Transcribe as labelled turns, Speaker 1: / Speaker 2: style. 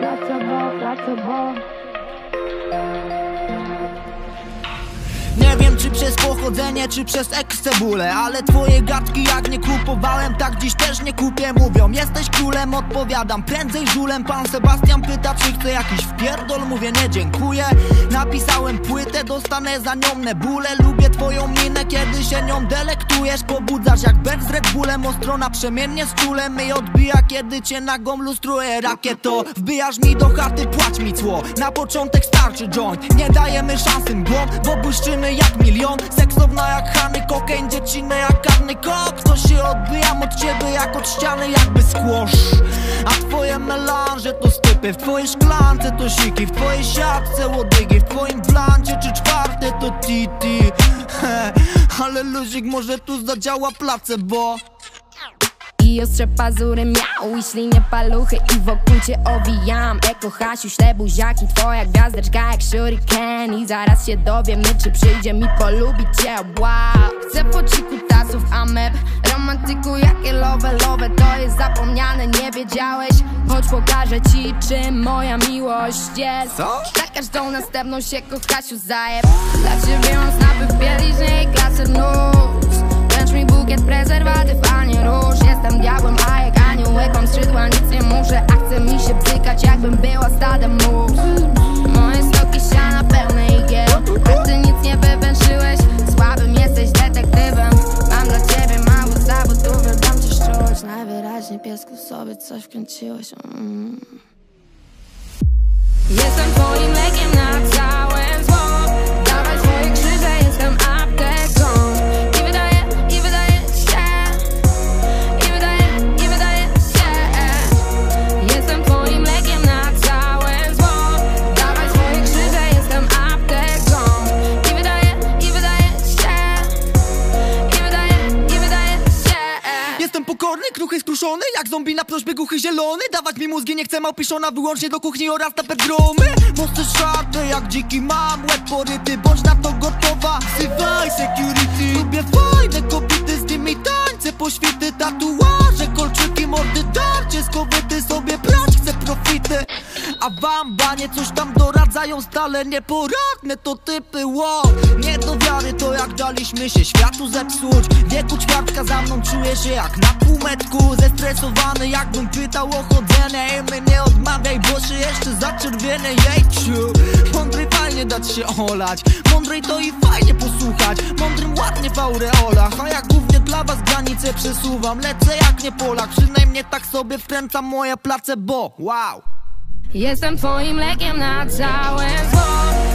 Speaker 1: Placebo, placebo.
Speaker 2: Nie wiem czy przez pochodzenie, czy przez ekscebulę Ale twoje gadki jak nie kupowałem, tak dziś też nie kupię. Mówią, jesteś królem, odpowiadam, prędzej żulem. Pan Sebastian pyta, czy chcę jakiś wpierdol. Mówię, nie dziękuję. Napisałem płytę, dostanę za nią nebulę. Lubię twoją minę, kiedy się nią delektujesz Pobudzasz jak Ben z Red Bullem Ostro naprzemiennie z czulem. I odbija, kiedy cię nagą lustruje Rakieto, wbijasz mi do chaty, płać mi cło. Na początek starczy joint Nie dajemy szansy mgłom, bo błyszczymy jak milion. Seksowna jak Hany, kokain, dziecinę jak karny kok To się odbijam od ciebie jak od ściany, jakby squash. A twoje melanże to stypy W twojej szklance to siki W twojej siatce łodygi W twoim blancie czy czwarte to titi. He, Ale luzik może tu zadziała placebo
Speaker 3: I ostrze pazury miał i ślinie paluchy I wokół cię owijam. Eko Hasiu, śle buziaki Twoja gwiazdeczka jak shuriken. I zaraz się dowiemy, czy przyjdzie mi polubić cię. Wow Chcę po ciku tasów ameb Romantyku jakie love To jest zapomniane, nie wiedziałeś? Chodź pokażę ci, czym moja miłość jest.
Speaker 2: Co?
Speaker 3: Za każdą następną się kochasiu zajeb Dla ciebie mam snapy w bieliźnie i coś wkręciłeś mm. Jestem twoim lekiem na całe Jestem
Speaker 2: pokorny, kruchy, skruszony Jak zombie na prośbę głuchy zielony? Dawać mi mózgi nie chcę małpiszona Wyłącznie do kuchni oraz na pedromy. Mosty szarpe jak dziki mam Łeb poryty, bądź na to gotowa. Wzywaj security. Lubię fajne kobiety z nimi tańce Poświty, wam banie coś tam doradzają stale Nieporadne to typy, wow. Nie do wiary to jak daliśmy się światu zepsuć. Wieku ćwiartka za mną czuję się jak na półmetku. Zestresowany jakbym pytał o chodzenie. I mnie nie odmawiaj, bo się jeszcze zaczerwienę Jejciu. Mądry fajnie dać się olać. Mądrej to i fajnie posłuchać. Mądrym ładnie w aureolach A jak głównie dla was granice przesuwam. Lecę jak nie Polak, przynajmniej tak sobie wkręcam moje place, bo wow
Speaker 3: Jestem twoim lekiem na całe zło